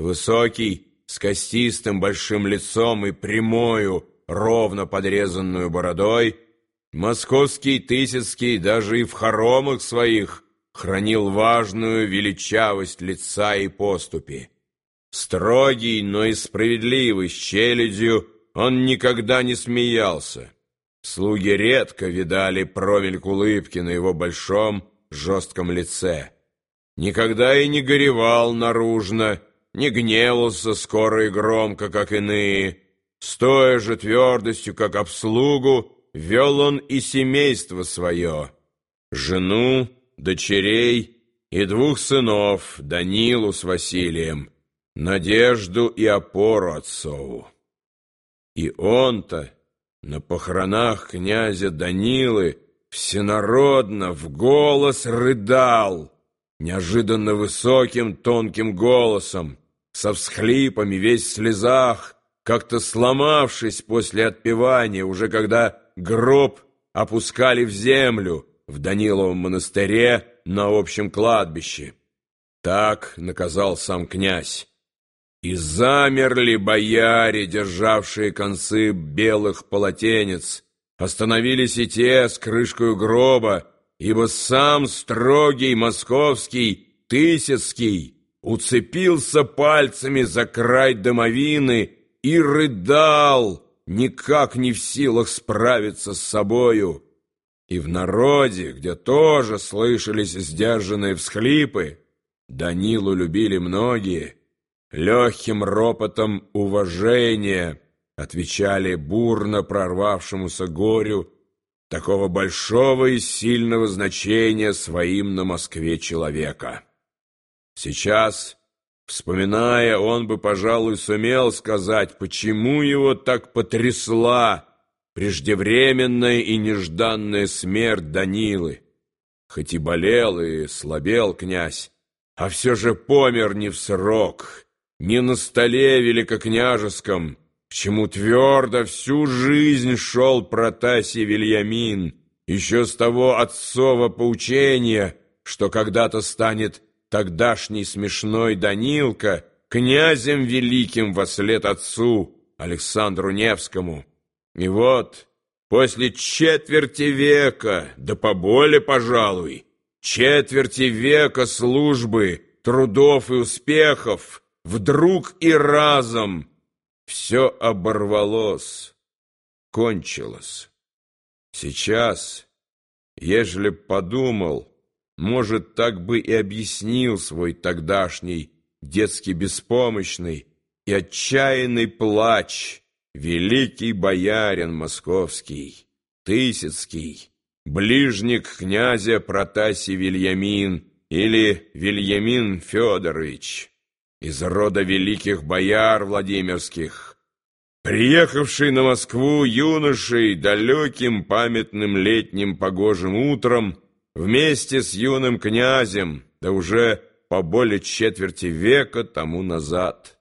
высокий, с костистым большим лицом и прямою, ровно подрезанную бородой, московский Тысяцкий даже и в хоромах своих хранил важную величавость лица и поступи. Строгий, но и справедливый, с челядью, он никогда не смеялся. Слуги редко видали промельк улыбки на его большом, жестком лице. Никогда и не горевал наружно, не гневался скоро и громко, как иные. С той же твердостью, как обслугу, вел он и семейство свое. Жену, дочерей и двух сынов, Данилу с Василием, надежду и опору отцову. И он-то на похоронах князя Данилы всенародно в голос рыдал, неожиданно высоким тонким голосом, со всхлипами, весь в слезах, как-то сломавшись после отпевания, уже когда гроб опускали в землю в Даниловом монастыре на общем кладбище. Так наказал сам князь. И замерли бояре, державшие концы белых полотенец. Остановились и те с крышкой гроба, ибо сам строгий московский Тысяцкий уцепился пальцами за край домовины и рыдал, никак не в силах справиться с собою. И в народе, где тоже слышались сдержанные всхлипы, Данилу любили многие — легким ропотом уважения отвечали бурно прорвавшемуся горю такого большого и сильного значения своим на Москве человека. Сейчас, вспоминая, он бы, пожалуй, сумел сказать, почему его так потрясла преждевременная и нежданная смерть Данилы. Хоть и болел и слабел князь, а все же помер не в срок — не на столе великокняжеском, к чему твердо всю жизнь шел Протасий Вильямин, еще с того отцова поучения, что когда-то станет тогдашний смешной Данилка князем великим во след отцу Александру Невскому. И вот, после четверти века, да поболе, пожалуй, четверти века службы, трудов и успехов, вдруг и разом все оборвалось, кончилось. Сейчас, ежели подумал, может, так бы и объяснил свой тогдашний детский беспомощный и отчаянный плач великий боярин московский, Тысяцкий, ближник князя Протасий Вильямин или Вильямин Федорович из рода великих бояр Владимирских, приехавший на Москву юношей далеким памятным летним погожим утром вместе с юным князем, да уже по более четверти века тому назад.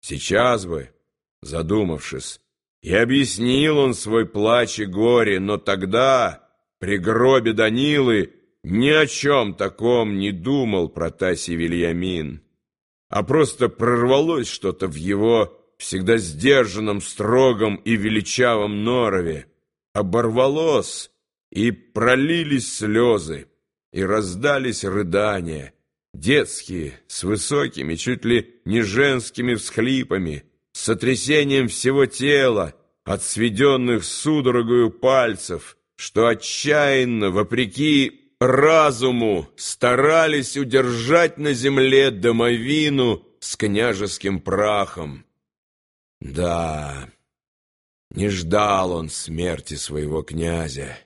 Сейчас бы, задумавшись, и объяснил он свой плач и горе, но тогда, при гробе Данилы, ни о чем таком не думал Протасий Вильямин а просто прорвалось что-то в его всегда сдержанном, строгом и величавом норове, оборвалось, и пролились слезы, и раздались рыдания, детские, с высокими, чуть ли не женскими всхлипами, с сотрясением всего тела, от сведенных судорогою пальцев, что отчаянно, вопреки разуму старались удержать на земле домовину с княжеским прахом. Да, не ждал он смерти своего князя,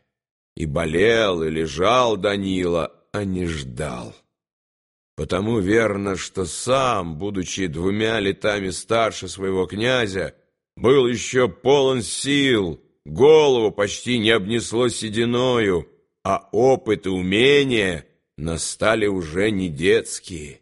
и болел, и лежал Данила, а не ждал. Потому верно, что сам, будучи двумя летами старше своего князя, был еще полон сил, голову почти не обнесло сединою, а опыт и умения настали уже не детские.